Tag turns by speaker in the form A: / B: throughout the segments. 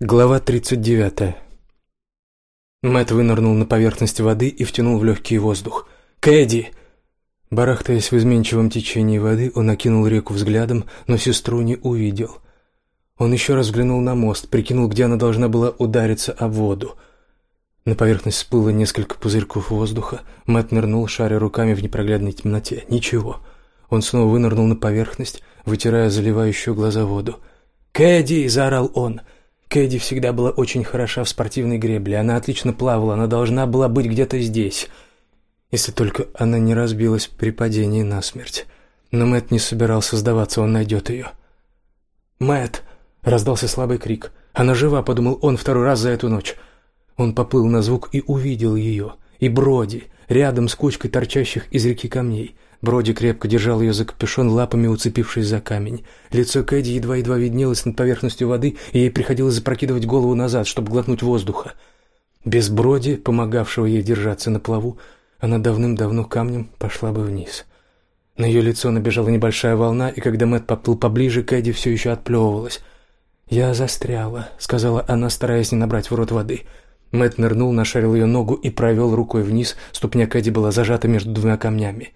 A: Глава 39. Мэт вынырнул на поверхность воды и втянул в легкий воздух. «Кэдди!» Барахтаясь в изменчивом течении воды, он окинул реку взглядом, но сестру не увидел. Он еще раз взглянул на мост, прикинул, где она должна была удариться об воду. На поверхность всплыло несколько пузырьков воздуха. Мэт нырнул, шаря руками в непроглядной темноте. Ничего. Он снова вынырнул на поверхность, вытирая заливающую глаза воду. «Кэдди!» — заорал он — Кэдди всегда была очень хороша в спортивной гребле. Она отлично плавала, она должна была быть где-то здесь. Если только она не разбилась при падении насмерть. Но Мэт не собирался сдаваться, он найдет ее. Мэт! раздался слабый крик. «Она жива!» — подумал он второй раз за эту ночь. Он поплыл на звук и увидел ее. И Броди, рядом с кучкой торчащих из реки камней. Броди крепко держал ее за капюшон, лапами уцепившись за камень. Лицо Кэдди едва-едва виднелось над поверхностью воды, и ей приходилось запрокидывать голову назад, чтобы глотнуть воздуха. Без Броди, помогавшего ей держаться на плаву, она давным-давно камнем пошла бы вниз. На ее лицо набежала небольшая волна, и когда Мэт поплыл поближе, Кэдди все еще отплевывалась. «Я застряла», — сказала она, стараясь не набрать в рот воды. Мэт нырнул, нашарил ее ногу и провел рукой вниз. Ступня Кэдди была зажата между двумя камнями.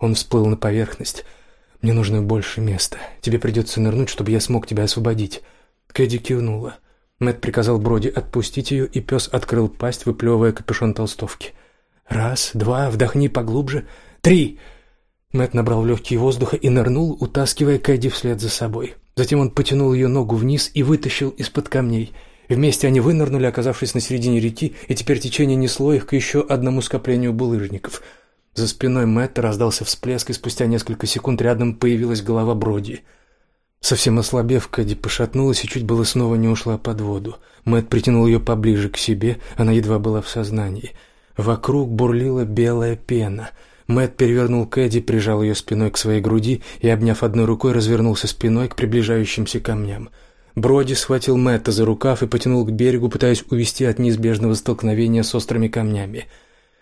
A: Он всплыл на поверхность. «Мне нужно больше места. Тебе придется нырнуть, чтобы я смог тебя освободить». Кэдди кивнула. Мэт приказал Броди отпустить ее, и пес открыл пасть, выплевывая капюшон толстовки. «Раз, два, вдохни поглубже. Три!» Мэт набрал легкие воздуха и нырнул, утаскивая Кэдди вслед за собой. Затем он потянул ее ногу вниз и вытащил из-под камней. Вместе они вынырнули, оказавшись на середине реки, и теперь течение несло их к еще одному скоплению булыжников — за спиной Мэтта раздался всплеск, и спустя несколько секунд рядом появилась голова Броди. Совсем ослабев, Кэдди пошатнулась и чуть было снова не ушла под воду. Мэтт притянул ее поближе к себе, она едва была в сознании. Вокруг бурлила белая пена. Мэтт перевернул Кэдди, прижал ее спиной к своей груди и, обняв одной рукой, развернулся спиной к приближающимся камням. Броди схватил Мэтта за рукав и потянул к берегу, пытаясь увести от неизбежного столкновения с острыми камнями.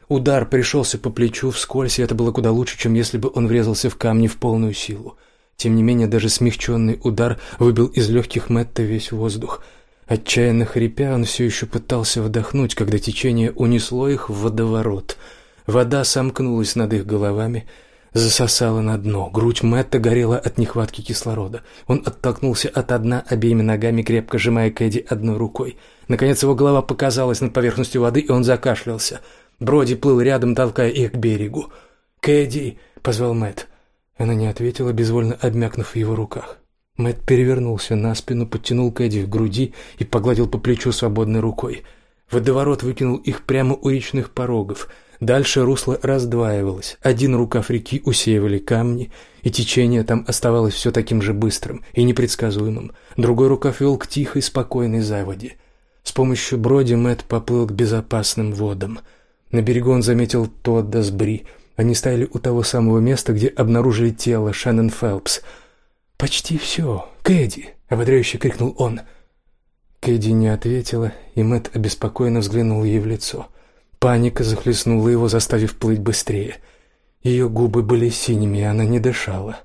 A: Удар пришелся по плечу вскользь, и это было куда лучше, чем если бы он врезался в камни в полную силу. Тем не менее, даже смягченный удар выбил из легких Мэтта весь воздух. Отчаянно хрипя, он все еще пытался вдохнуть, когда течение унесло их в водоворот. Вода сомкнулась над их головами, засосала на дно. Грудь Мэтта горела от нехватки кислорода. Он оттолкнулся от дна обеими ногами, крепко сжимая Кэдди одной рукой. Наконец его голова показалась над поверхностью воды, и он закашлялся. Броди плыл рядом, толкая их к берегу. «Кэдди!» — позвал Мэт. Она не ответила, безвольно обмякнув в его руках. Мэт перевернулся на спину, подтянул Кэдди к груди и погладил по плечу свободной рукой. Водоворот выкинул их прямо у речных порогов. Дальше русло раздваивалось. Один рукав реки усеивали камни, и течение там оставалось все таким же быстрым и непредсказуемым. Другой рукав вел к тихой, спокойной заводе. С помощью броди Мэт поплыл к безопасным водам — на берегу он заметил Тодда с Бри. Они стояли у того самого места, где обнаружили тело Шеннон Фелпс. «Почти все, Кэдди!» — ободряюще крикнул он. Кэдди не ответила, и Мэтт обеспокоенно взглянул ей в лицо. Паника захлестнула его, заставив плыть быстрее. Ее губы были синими, и она не дышала.